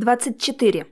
24.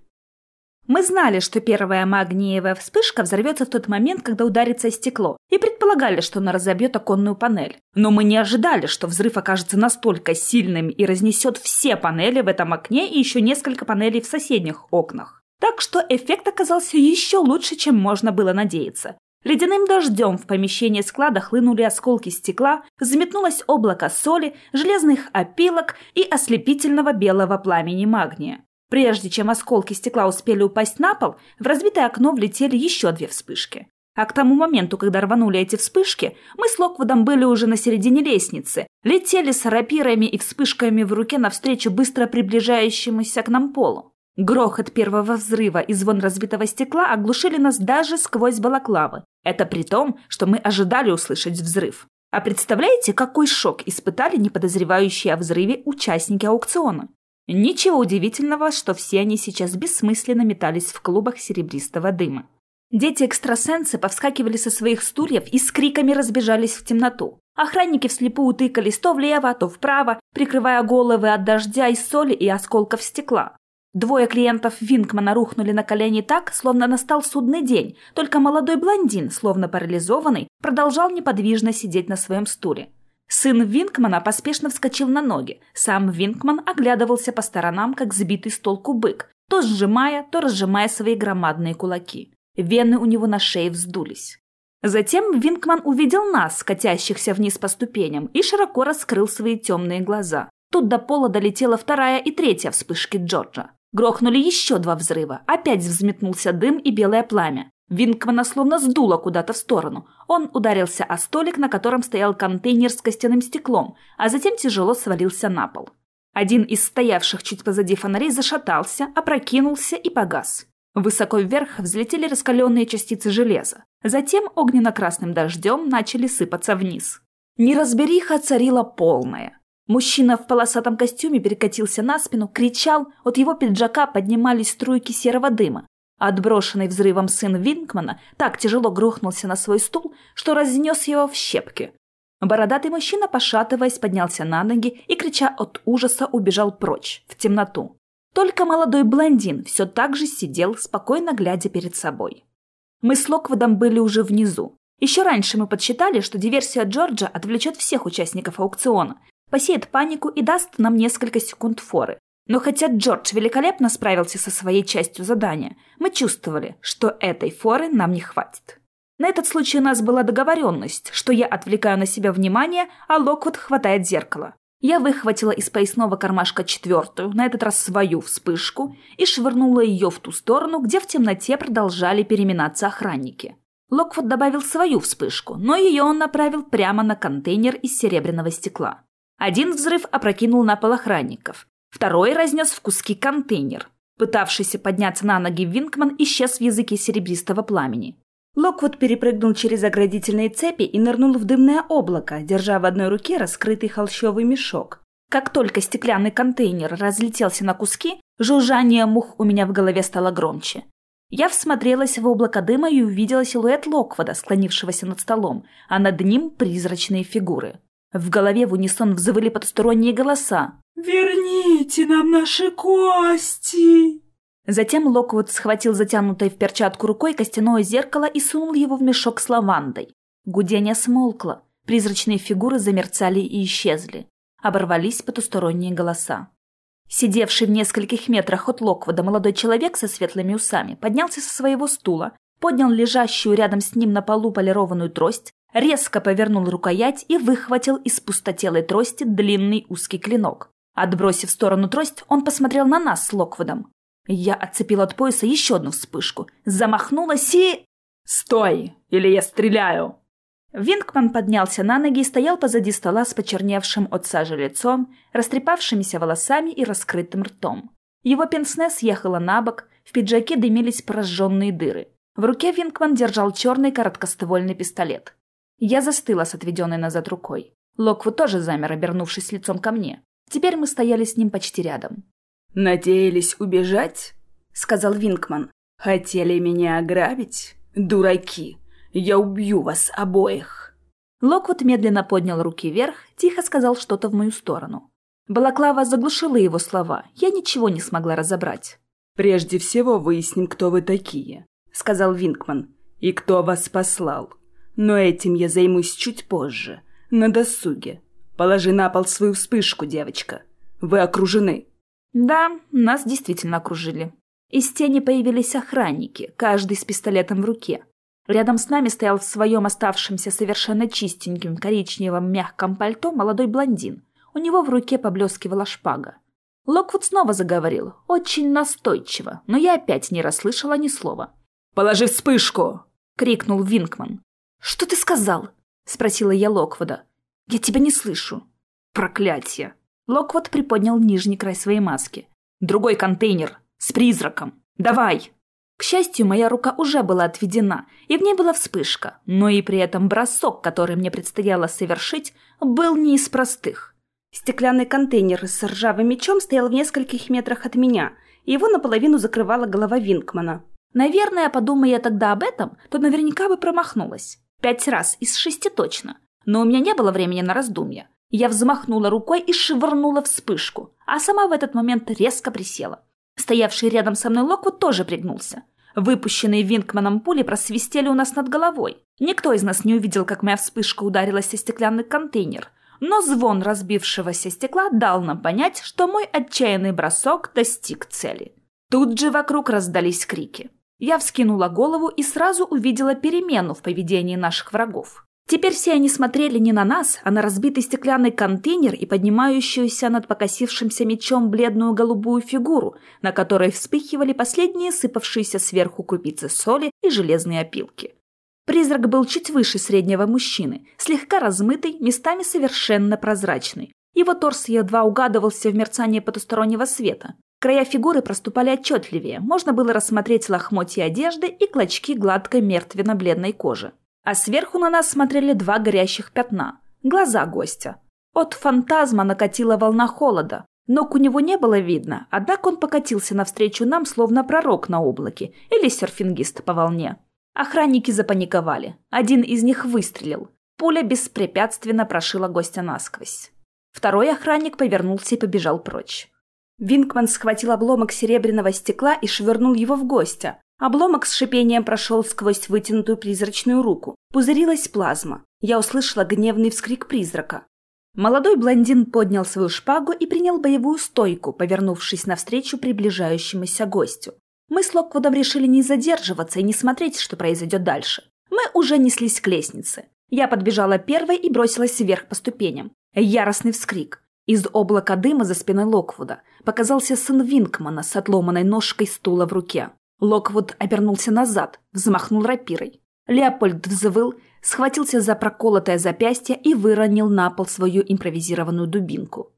Мы знали, что первая магниевая вспышка взорвется в тот момент, когда ударится стекло, и предполагали, что она разобьет оконную панель. Но мы не ожидали, что взрыв окажется настолько сильным и разнесет все панели в этом окне и еще несколько панелей в соседних окнах. Так что эффект оказался еще лучше, чем можно было надеяться. Ледяным дождем в помещении склада хлынули осколки стекла, взметнулось облако соли, железных опилок и ослепительного белого пламени магния. Прежде чем осколки стекла успели упасть на пол, в разбитое окно влетели еще две вспышки. А к тому моменту, когда рванули эти вспышки, мы с Локвудом были уже на середине лестницы, летели с рапирами и вспышками в руке навстречу быстро приближающемуся к нам полу. Грохот первого взрыва и звон разбитого стекла оглушили нас даже сквозь балаклавы. Это при том, что мы ожидали услышать взрыв. А представляете, какой шок испытали неподозревающие о взрыве участники аукциона? Ничего удивительного, что все они сейчас бессмысленно метались в клубах серебристого дыма. Дети-экстрасенсы повскакивали со своих стульев и с криками разбежались в темноту. Охранники вслепую тыкались то влево, то вправо, прикрывая головы от дождя и соли и осколков стекла. Двое клиентов Винкмана рухнули на колени так, словно настал судный день, только молодой блондин, словно парализованный, продолжал неподвижно сидеть на своем стуле. Сын Винкмана поспешно вскочил на ноги. Сам Винкман оглядывался по сторонам, как сбитый с толку бык, то сжимая, то разжимая свои громадные кулаки. Вены у него на шее вздулись. Затем Винкман увидел нас, катящихся вниз по ступеням, и широко раскрыл свои темные глаза. Тут до пола долетела вторая и третья вспышки Джорджа. Грохнули еще два взрыва. Опять взметнулся дым и белое пламя. Винкмана словно сдуло куда-то в сторону. Он ударился о столик, на котором стоял контейнер с костяным стеклом, а затем тяжело свалился на пол. Один из стоявших чуть позади фонарей зашатался, опрокинулся и погас. Высоко вверх взлетели раскаленные частицы железа. Затем огненно-красным дождем начали сыпаться вниз. Неразбериха царила полная. Мужчина в полосатом костюме перекатился на спину, кричал, от его пиджака поднимались струйки серого дыма. Отброшенный взрывом сын Винкмана так тяжело грохнулся на свой стул, что разнес его в щепки. Бородатый мужчина, пошатываясь, поднялся на ноги и, крича от ужаса, убежал прочь, в темноту. Только молодой блондин все так же сидел, спокойно глядя перед собой. Мы с Локводом были уже внизу. Еще раньше мы подсчитали, что диверсия Джорджа отвлечет всех участников аукциона, посеет панику и даст нам несколько секунд форы. Но хотя Джордж великолепно справился со своей частью задания, мы чувствовали, что этой форы нам не хватит. На этот случай у нас была договоренность, что я отвлекаю на себя внимание, а Локвуд хватает зеркало. Я выхватила из поясного кармашка четвертую, на этот раз свою вспышку, и швырнула ее в ту сторону, где в темноте продолжали переминаться охранники. Локвуд добавил свою вспышку, но ее он направил прямо на контейнер из серебряного стекла. Один взрыв опрокинул на пол охранников, Второй разнес в куски контейнер. Пытавшийся подняться на ноги Винкман исчез в языке серебристого пламени. Локвуд перепрыгнул через оградительные цепи и нырнул в дымное облако, держа в одной руке раскрытый холщовый мешок. Как только стеклянный контейнер разлетелся на куски, жужжание мух у меня в голове стало громче. Я всмотрелась в облако дыма и увидела силуэт Локвода, склонившегося над столом, а над ним призрачные фигуры. В голове в унисон взвыли потусторонние голоса. «Верните нам наши кости!» Затем Локвуд схватил затянутой в перчатку рукой костяное зеркало и сунул его в мешок с лавандой. Гудение смолкло, призрачные фигуры замерцали и исчезли. Оборвались потусторонние голоса. Сидевший в нескольких метрах от Локвуда молодой человек со светлыми усами поднялся со своего стула, поднял лежащую рядом с ним на полу полированную трость, резко повернул рукоять и выхватил из пустотелой трости длинный узкий клинок. Отбросив в сторону трость, он посмотрел на нас с Локвудом. Я отцепил от пояса еще одну вспышку, замахнулась и... «Стой, или я стреляю!» Винкман поднялся на ноги и стоял позади стола с почерневшим от сажи лицом, растрепавшимися волосами и раскрытым ртом. Его пенсне съехало на бок, в пиджаке дымились прожженные дыры. В руке Винкман держал черный короткоствольный пистолет. Я застыла с отведенной назад рукой. Локвуд тоже замер, обернувшись лицом ко мне. Теперь мы стояли с ним почти рядом. «Надеялись убежать?» — сказал Винкман. «Хотели меня ограбить? Дураки! Я убью вас обоих!» Локвуд медленно поднял руки вверх, тихо сказал что-то в мою сторону. Балаклава заглушила его слова. Я ничего не смогла разобрать. «Прежде всего выясним, кто вы такие», — сказал Винкман. «И кто вас послал. Но этим я займусь чуть позже, на досуге. Положи на пол свою вспышку, девочка. Вы окружены». Да, нас действительно окружили. Из тени появились охранники, каждый с пистолетом в руке. Рядом с нами стоял в своем оставшемся совершенно чистеньким коричневом мягком пальто молодой блондин. У него в руке поблескивала шпага. Локвуд снова заговорил, очень настойчиво, но я опять не расслышала ни слова. «Положи вспышку!» — крикнул Винкман. «Что ты сказал?» — спросила я Локвуда. «Я тебя не слышу». «Проклятие!» Локвуд приподнял нижний край своей маски. «Другой контейнер! С призраком! Давай!» К счастью, моя рука уже была отведена, и в ней была вспышка, но и при этом бросок, который мне предстояло совершить, был не из простых. Стеклянный контейнер с ржавым мечом стоял в нескольких метрах от меня, и его наполовину закрывала голова Винкмана. Наверное, подумая я тогда об этом, то наверняка бы промахнулась. Пять раз из шести точно. Но у меня не было времени на раздумья. Я взмахнула рукой и швырнула вспышку, а сама в этот момент резко присела. Стоявший рядом со мной Локвуд тоже пригнулся. Выпущенные Винкманом пули просвистели у нас над головой. Никто из нас не увидел, как моя вспышка ударилась о стеклянный контейнер. Но звон разбившегося стекла дал нам понять, что мой отчаянный бросок достиг цели. Тут же вокруг раздались крики. Я вскинула голову и сразу увидела перемену в поведении наших врагов. Теперь все они смотрели не на нас, а на разбитый стеклянный контейнер и поднимающуюся над покосившимся мечом бледную голубую фигуру, на которой вспыхивали последние сыпавшиеся сверху крупицы соли и железные опилки. Призрак был чуть выше среднего мужчины, слегка размытый, местами совершенно прозрачный. Его торс едва угадывался в мерцании потустороннего света. Края фигуры проступали отчетливее, можно было рассмотреть лохмотья одежды и клочки гладкой мертвенно-бледной кожи а сверху на нас смотрели два горящих пятна – глаза гостя. От фантазма накатила волна холода. Ног у него не было видно, однако он покатился навстречу нам, словно пророк на облаке или серфингист по волне. Охранники запаниковали. Один из них выстрелил. Пуля беспрепятственно прошила гостя насквозь. Второй охранник повернулся и побежал прочь. Винкман схватил обломок серебряного стекла и швырнул его в гостя, Обломок с шипением прошел сквозь вытянутую призрачную руку. Пузырилась плазма. Я услышала гневный вскрик призрака. Молодой блондин поднял свою шпагу и принял боевую стойку, повернувшись навстречу приближающемуся гостю. Мы с Локвудом решили не задерживаться и не смотреть, что произойдет дальше. Мы уже неслись к лестнице. Я подбежала первой и бросилась вверх по ступеням. Яростный вскрик. Из облака дыма за спиной Локвуда показался сын Винкмана с отломанной ножкой стула в руке. Локвуд обернулся назад, взмахнул рапирой. Леопольд взвыл, схватился за проколотое запястье и выронил на пол свою импровизированную дубинку.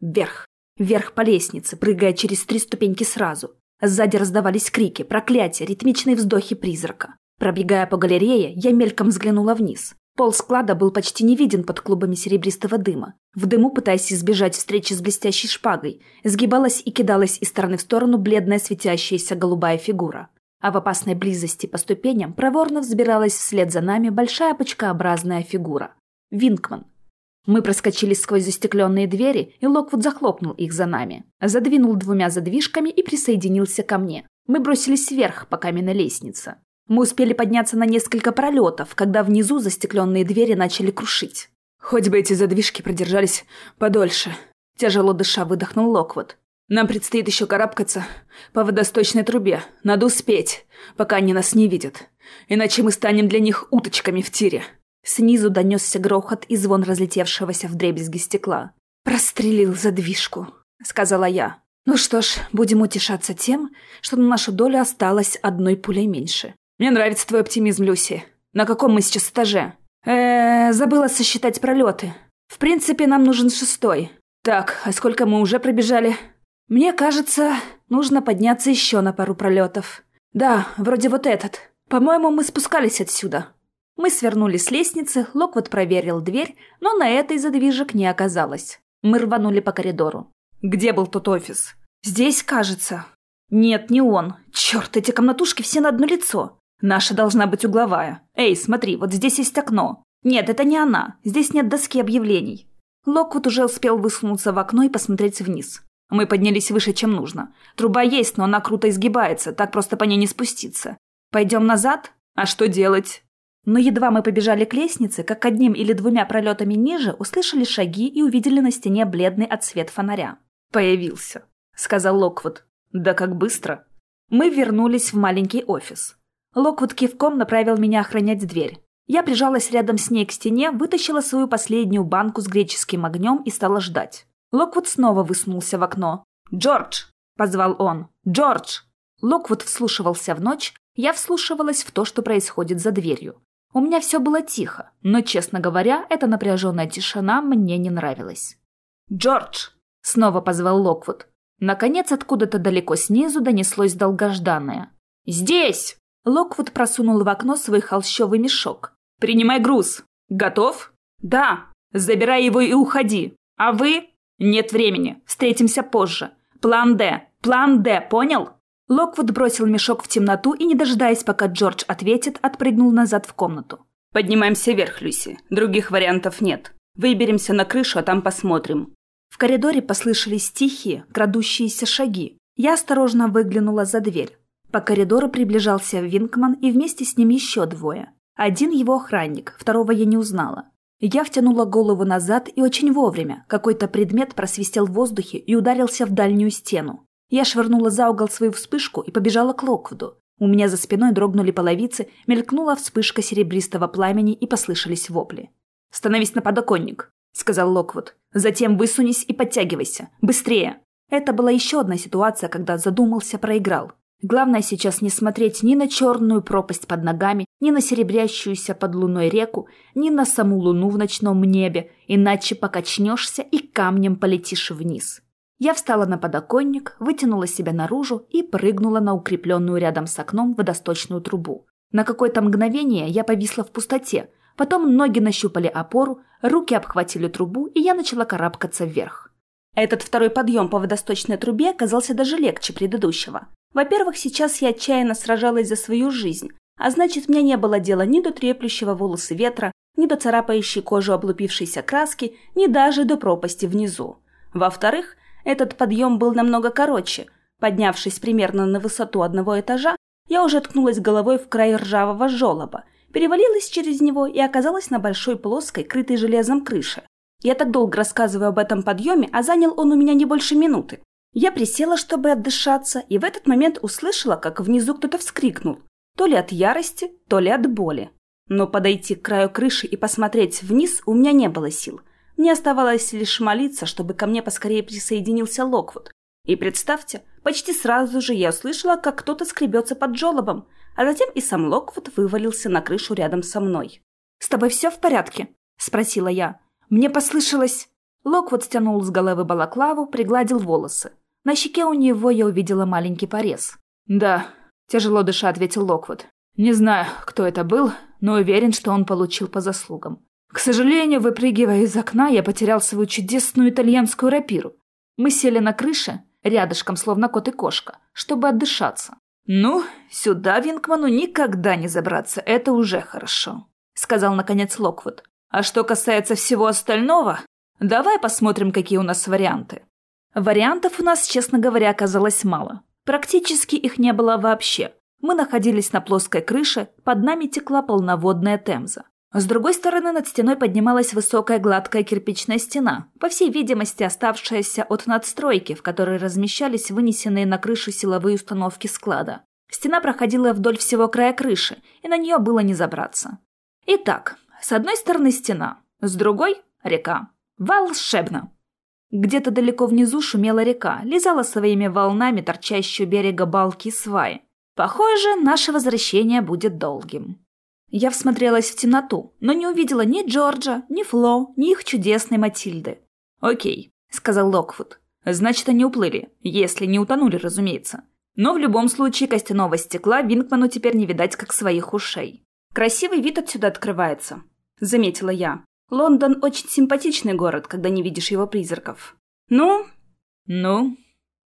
Вверх, вверх по лестнице, прыгая через три ступеньки сразу. Сзади раздавались крики, проклятия, ритмичные вздохи призрака. Пробегая по галерее, я мельком взглянула вниз. Пол склада был почти не виден под клубами серебристого дыма. В дыму, пытаясь избежать встречи с блестящей шпагой, сгибалась и кидалась из стороны в сторону бледная светящаяся голубая фигура. А в опасной близости по ступеням проворно взбиралась вслед за нами большая почкообразная фигура. Винкман. Мы проскочили сквозь застекленные двери, и Локвуд захлопнул их за нами. Задвинул двумя задвижками и присоединился ко мне. Мы бросились вверх по каменной лестнице. Мы успели подняться на несколько пролетов, когда внизу застекленные двери начали крушить. «Хоть бы эти задвижки продержались подольше», – тяжело дыша выдохнул Локвуд. «Нам предстоит еще карабкаться по водосточной трубе. Надо успеть, пока они нас не видят. Иначе мы станем для них уточками в тире». Снизу донесся грохот и звон разлетевшегося в дребезги стекла. «Прострелил задвижку», — сказала я. «Ну что ж, будем утешаться тем, что на нашу долю осталось одной пулей меньше». «Мне нравится твой оптимизм, Люси. На каком мы сейчас этаже?» э забыла сосчитать пролеты. В принципе, нам нужен шестой. Так, а сколько мы уже пробежали? Мне кажется, нужно подняться еще на пару пролетов. Да, вроде вот этот. По-моему, мы спускались отсюда. Мы свернули с лестницы, Локвуд проверил дверь, но на этой задвижек не оказалось. Мы рванули по коридору. «Где был тот офис?» «Здесь, кажется». «Нет, не он. Черт, эти комнатушки все на одно лицо. Наша должна быть угловая. Эй, смотри, вот здесь есть окно. Нет, это не она. Здесь нет доски объявлений. Локвуд уже успел высунуться в окно и посмотреть вниз. Мы поднялись выше, чем нужно. Труба есть, но она круто изгибается, так просто по ней не спуститься. Пойдем назад? А что делать? Но едва мы побежали к лестнице, как одним или двумя пролетами ниже услышали шаги и увидели на стене бледный отсвет фонаря. «Появился», — сказал Локвуд. «Да как быстро!» Мы вернулись в маленький офис. Локвуд кивком направил меня охранять дверь. Я прижалась рядом с ней к стене, вытащила свою последнюю банку с греческим огнем и стала ждать. Локвуд снова высунулся в окно. «Джордж!» – позвал он. «Джордж!» Локвуд вслушивался в ночь, я вслушивалась в то, что происходит за дверью. У меня все было тихо, но, честно говоря, эта напряженная тишина мне не нравилась. «Джордж!» – снова позвал Локвуд. Наконец, откуда-то далеко снизу донеслось долгожданное. «Здесь!» Локвуд просунул в окно свой холщовый мешок. «Принимай груз. Готов?» «Да. Забирай его и уходи. А вы?» «Нет времени. Встретимся позже. План «Д». План «Д», понял?» Локвуд бросил мешок в темноту и, не дожидаясь, пока Джордж ответит, отпрыгнул назад в комнату. «Поднимаемся вверх, Люси. Других вариантов нет. Выберемся на крышу, а там посмотрим». В коридоре послышались тихие, крадущиеся шаги. Я осторожно выглянула за дверь. По коридору приближался Винкман и вместе с ним еще двое. Один его охранник, второго я не узнала. Я втянула голову назад и очень вовремя. Какой-то предмет просвистел в воздухе и ударился в дальнюю стену. Я швырнула за угол свою вспышку и побежала к Локвуду. У меня за спиной дрогнули половицы, мелькнула вспышка серебристого пламени и послышались вопли. «Становись на подоконник», — сказал Локвуд. «Затем высунись и подтягивайся. Быстрее!» Это была еще одна ситуация, когда задумался, проиграл. Главное сейчас не смотреть ни на черную пропасть под ногами, ни на серебрящуюся под луной реку, ни на саму луну в ночном небе, иначе покачнешься и камнем полетишь вниз. Я встала на подоконник, вытянула себя наружу и прыгнула на укрепленную рядом с окном водосточную трубу. На какое-то мгновение я повисла в пустоте, потом ноги нащупали опору, руки обхватили трубу, и я начала карабкаться вверх. Этот второй подъем по водосточной трубе оказался даже легче предыдущего. Во-первых, сейчас я отчаянно сражалась за свою жизнь, а значит, мне не было дела ни до треплющего волосы ветра, ни до царапающей кожу облупившейся краски, ни даже до пропасти внизу. Во-вторых, этот подъем был намного короче. Поднявшись примерно на высоту одного этажа, я уже ткнулась головой в край ржавого желоба, перевалилась через него и оказалась на большой плоской, крытой железом крыше. Я так долго рассказываю об этом подъеме, а занял он у меня не больше минуты. Я присела, чтобы отдышаться, и в этот момент услышала, как внизу кто-то вскрикнул. То ли от ярости, то ли от боли. Но подойти к краю крыши и посмотреть вниз у меня не было сил. Мне оставалось лишь молиться, чтобы ко мне поскорее присоединился Локвуд. И представьте, почти сразу же я услышала, как кто-то скребется под жолобом, а затем и сам Локвуд вывалился на крышу рядом со мной. «С тобой все в порядке?» – спросила я. «Мне послышалось...» Локвуд стянул с головы балаклаву, пригладил волосы. На щеке у него я увидела маленький порез. «Да», – тяжело дыша ответил Локвуд. «Не знаю, кто это был, но уверен, что он получил по заслугам. К сожалению, выпрыгивая из окна, я потерял свою чудесную итальянскую рапиру. Мы сели на крыше, рядышком, словно кот и кошка, чтобы отдышаться. «Ну, сюда Винкману никогда не забраться, это уже хорошо», — сказал наконец Локвуд. «А что касается всего остального, давай посмотрим, какие у нас варианты. Вариантов у нас, честно говоря, оказалось мало. Практически их не было вообще. Мы находились на плоской крыше, под нами текла полноводная Темза. С другой стороны над стеной поднималась высокая гладкая кирпичная стена, по всей видимости оставшаяся от надстройки, в которой размещались вынесенные на крышу силовые установки склада. Стена проходила вдоль всего края крыши, и на нее было не забраться. Итак, с одной стороны стена, с другой – река. Волшебно! Где-то далеко внизу шумела река, лизала своими волнами торчащую берега балки сваи. Похоже, наше возвращение будет долгим. Я всмотрелась в темноту, но не увидела ни Джорджа, ни Фло, ни их чудесной Матильды. «Окей», — сказал Локвуд. «Значит, они уплыли, если не утонули, разумеется. Но в любом случае костяного стекла Винкману теперь не видать, как своих ушей. Красивый вид отсюда открывается», — заметила я. Лондон очень симпатичный город, когда не видишь его призраков. Ну? Ну?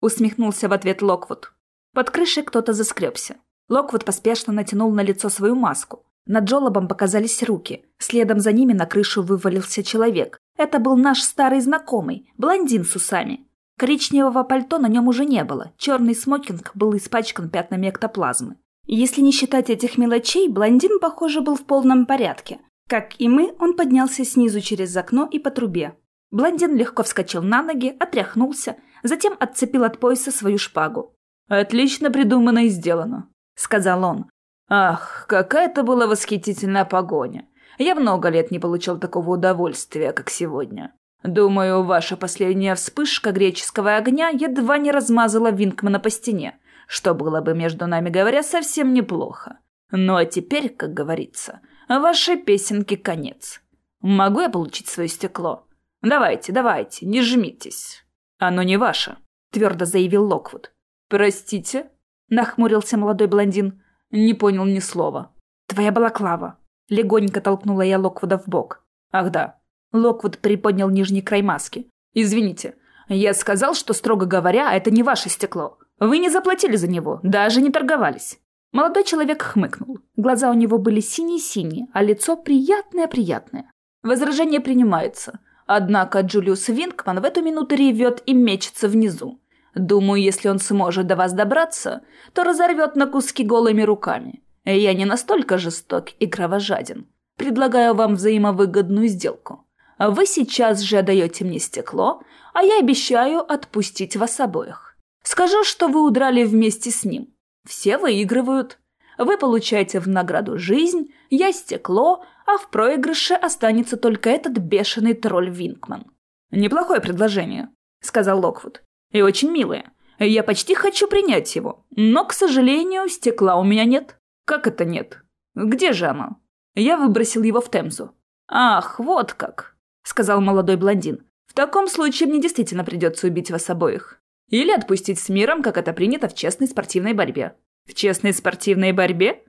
Усмехнулся в ответ Локвуд. Под крышей кто-то заскребся. Локвуд поспешно натянул на лицо свою маску. Над жолобом показались руки. Следом за ними на крышу вывалился человек. Это был наш старый знакомый, блондин с усами. Коричневого пальто на нем уже не было. Черный смокинг был испачкан пятнами эктоплазмы. Если не считать этих мелочей, блондин, похоже, был в полном порядке. Как и мы, он поднялся снизу через окно и по трубе. Блондин легко вскочил на ноги, отряхнулся, затем отцепил от пояса свою шпагу. «Отлично придумано и сделано», — сказал он. «Ах, какая это была восхитительная погоня! Я много лет не получал такого удовольствия, как сегодня. Думаю, ваша последняя вспышка греческого огня едва не размазала Винкмана по стене, что было бы, между нами говоря, совсем неплохо. Ну а теперь, как говорится, вашей песенке конец. Могу я получить свое стекло? Давайте, давайте, не жмитесь. Оно не ваше, твердо заявил Локвуд. Простите? Нахмурился молодой блондин. Не понял ни слова. Твоя балаклава. Легонько толкнула я Локвуда в бок. Ах да. Локвуд приподнял нижний край маски. Извините, я сказал, что, строго говоря, это не ваше стекло. Вы не заплатили за него, даже не торговались. Молодой человек хмыкнул. Глаза у него были синие-синие, а лицо приятное-приятное. Возражение принимается. Однако Джулиус Винкман в эту минуту ревет и мечется внизу. Думаю, если он сможет до вас добраться, то разорвет на куски голыми руками. Я не настолько жесток и кровожаден. Предлагаю вам взаимовыгодную сделку. Вы сейчас же отдаете мне стекло, а я обещаю отпустить вас обоих. Скажу, что вы удрали вместе с ним. Все выигрывают. Вы получаете в награду жизнь, я стекло, а в проигрыше останется только этот бешеный тролль Винкман. «Неплохое предложение», — сказал Локвуд. «И очень милое. Я почти хочу принять его, но, к сожалению, стекла у меня нет». «Как это нет? Где же оно?» Я выбросил его в Темзу. «Ах, вот как», — сказал молодой блондин. «В таком случае мне действительно придется убить вас обоих. Или отпустить с миром, как это принято в честной спортивной борьбе. В честной спортивной борьбе?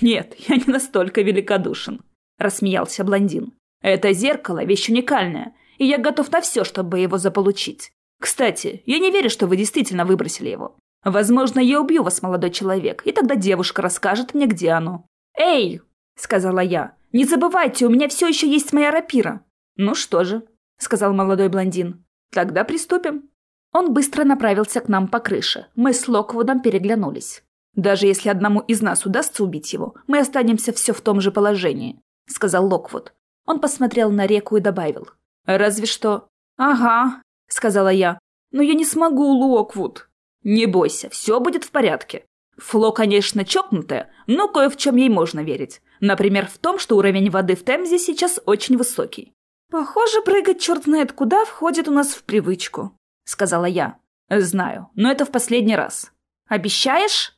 Нет, я не настолько великодушен, рассмеялся блондин. Это зеркало – вещь уникальная, и я готов на все, чтобы его заполучить. Кстати, я не верю, что вы действительно выбросили его. Возможно, я убью вас, молодой человек, и тогда девушка расскажет мне, где оно. «Эй!» – сказала я. «Не забывайте, у меня все еще есть моя рапира». «Ну что же», – сказал молодой блондин. «Тогда приступим». Он быстро направился к нам по крыше. Мы с Локвудом переглянулись. «Даже если одному из нас удастся убить его, мы останемся все в том же положении», — сказал Локвуд. Он посмотрел на реку и добавил. «Разве что...» «Ага», — сказала я. «Но я не смогу, Локвуд». «Не бойся, все будет в порядке. Фло, конечно, чокнутая, но кое в чем ей можно верить. Например, в том, что уровень воды в Темзе сейчас очень высокий. Похоже, прыгать черт знает куда входит у нас в привычку сказала я. «Знаю, но это в последний раз». «Обещаешь?»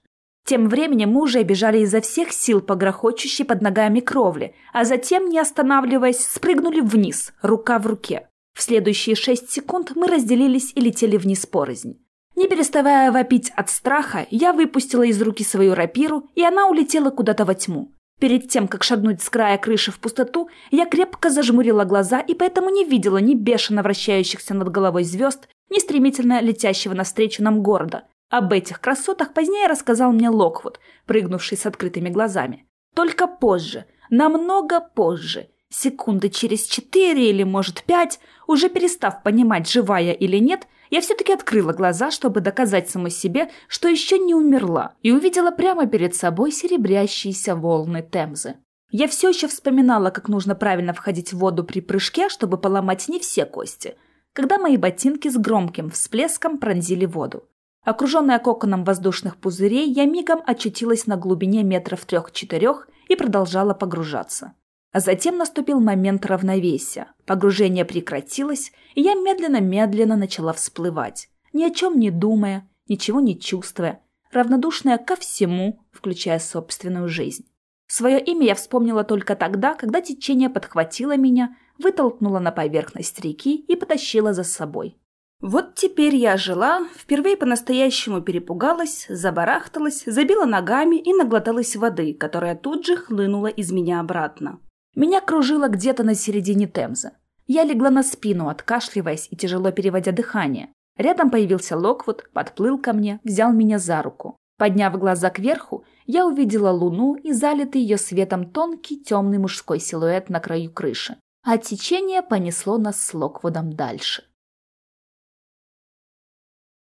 Тем временем мы уже бежали изо всех сил по грохочущей под ногами кровли, а затем, не останавливаясь, спрыгнули вниз, рука в руке. В следующие шесть секунд мы разделились и летели вниз порознь. Не переставая вопить от страха, я выпустила из руки свою рапиру, и она улетела куда-то во тьму. Перед тем, как шагнуть с края крыши в пустоту, я крепко зажмурила глаза и поэтому не видела ни бешено вращающихся над головой звезд, ни стремительно летящего навстречу нам города. Об этих красотах позднее рассказал мне Локвуд, прыгнувший с открытыми глазами. Только позже, намного позже, секунды через четыре или, может, пять, уже перестав понимать, живая или нет, я все-таки открыла глаза, чтобы доказать самой себе, что еще не умерла, и увидела прямо перед собой серебрящиеся волны Темзы. Я все еще вспоминала, как нужно правильно входить в воду при прыжке, чтобы поломать не все кости, когда мои ботинки с громким всплеском пронзили воду. Окруженная коконом воздушных пузырей, я мигом очутилась на глубине метров трех-четырех и продолжала погружаться. А затем наступил момент равновесия. Погружение прекратилось, и я медленно-медленно начала всплывать, ни о чем не думая, ничего не чувствуя, равнодушная ко всему, включая собственную жизнь. Свое имя я вспомнила только тогда, когда течение подхватило меня, вытолкнуло на поверхность реки и потащило за собой. Вот теперь я жила, впервые по-настоящему перепугалась, забарахталась, забила ногами и наглоталась воды, которая тут же хлынула из меня обратно. Меня кружило где-то на середине Темза. Я легла на спину, откашливаясь и тяжело переводя дыхание. Рядом появился Локвуд, подплыл ко мне, взял меня за руку. Подняв глаза кверху, я увидела луну и залитый ее светом тонкий темный мужской силуэт на краю крыши. А течение понесло нас с Локвудом дальше.